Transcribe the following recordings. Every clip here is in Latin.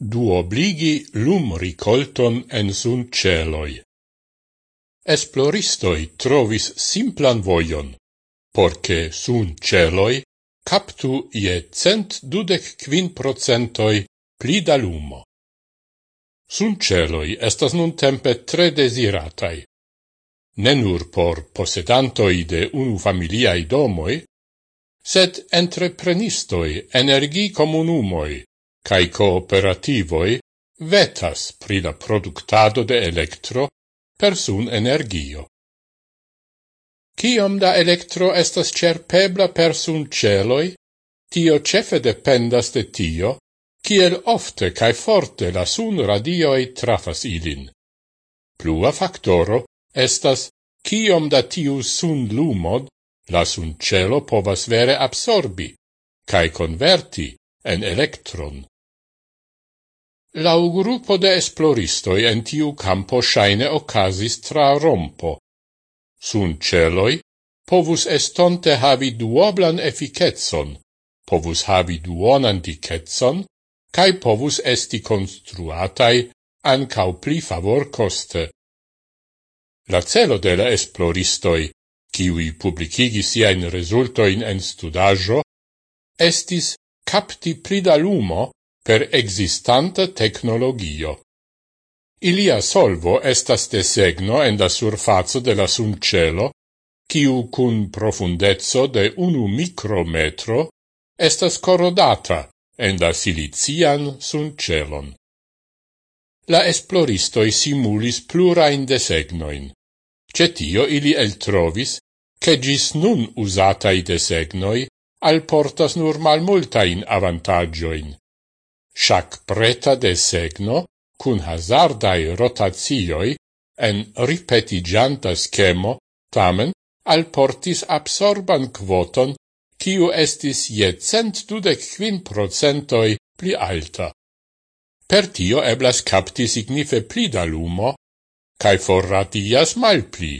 duobligi lum ricolton en sun celoi. Esploristoi trovis simplan voion, porce sun celoi captu ie cent dudec quin procentoi pli da lumo. Sun celoi estas nun tempe tre desiratai. Ne nur por posedantoi de unu familiai domoi, sed entreprenistoi energi comunumoi, cae cooperativoi vetas pri la productado de electro per sun energio. Ciom da electro estas cerpebla per sun celoi, tio cefe dependas de tio, kiel ofte cae forte la sun radioi trafas ilin. Plua factoro estas ciom da tiu sun lumod la sun celo povas vere absorbi, cae converti en electron. Lau gruppo de esploristoi en tiu campo shaine ocasis tra rompo. Sun celoi povus estonte havi duoblan efficetson, povus havi duonan dicetson, cae povus esti construatai ancau pli favor coste. La celo de la esploristoi, kiwi publicigis siain resultoin en studajo, estis capti plida lumo per existanta tecnologio. Ilia solvo estas desegno en la surfazo de la suncelo, kiu cun profundezzo de unu micrometro estas corrodata en la silician suncelon. La esploristoi simulis plurain desegnoin. Cetio ili eltrovis, che gis nun usatai desegnoi alportas nur malmultain avantagioin chac preta de segno cun hazardai rotazioi en ripetigianta schemo tamen al portis absorban quoton kiu estis je cent dudec quin procentoi pli alta. Per tio eblas capti signife pli da lumo, cae forratias mal pli,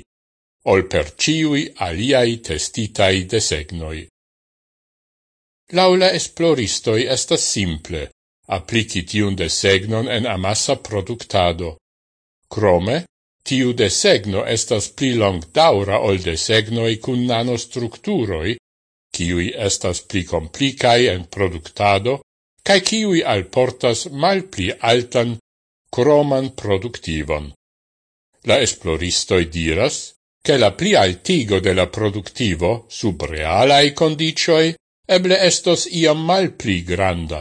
ol per ciui aliai testitai desegnoi. Laula esploristoi estas simple, aplici tiun desegnon en amassa productado. Crome, tiu desegno estas pli long daura ol desegnoi cun nanostructuroi, kiui estas pli complicai en productado, cae kiui alportas mal pli altan croman productivon. La esploristoi diras, che la pli altigo de la productivo sub realai condicioi eble estos iam mal pli granda,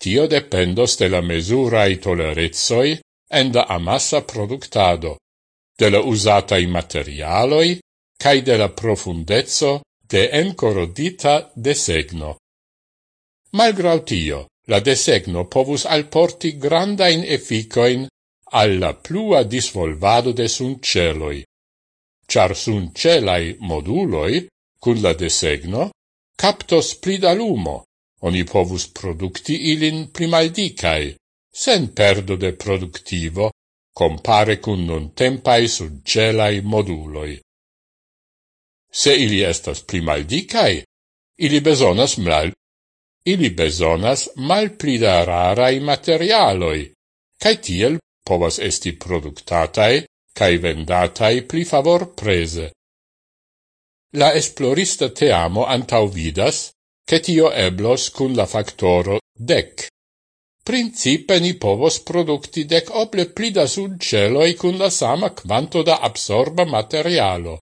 Tio dependos de la mesurae tolerezoi en la amassa productado, de la usatai materialoi, cae de la profundezzo de encorodita desegno. Malgrau tio, la desegno povus alporti grandain efficoin alla plua disvolvado de sunceloi, char suncelai moduloi, cun la desegno, captos plida lumo, Oni povus producti ilin primaldicai, sen perdo de productivo, compare cun non tempai suggelai moduloi. Se ili estas primaldicai, ili besonas mal, ili besonas mal plida rarai materialoi, cae tiel povas esti productatai cae vendatai pli favor prese. La esplorista teamo antau vidas che tio eblos cun la factoro dec. Principe ni povos producti dec oble pli da sulceloi cun la sama quanto da absorba materialo.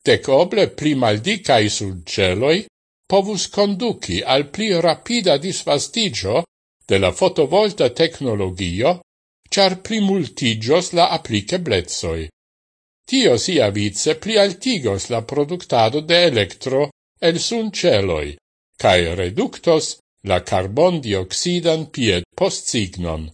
Dec oble pli maldicai sulceloi povus conduci al pli rapida disvastigio de la fotovolta tecnologio, char pli multigios la applicablezoi. Tio sia vice pli altigos la productado de electro el sun celoi, cae reductos la carbon dioxidan pied post signon.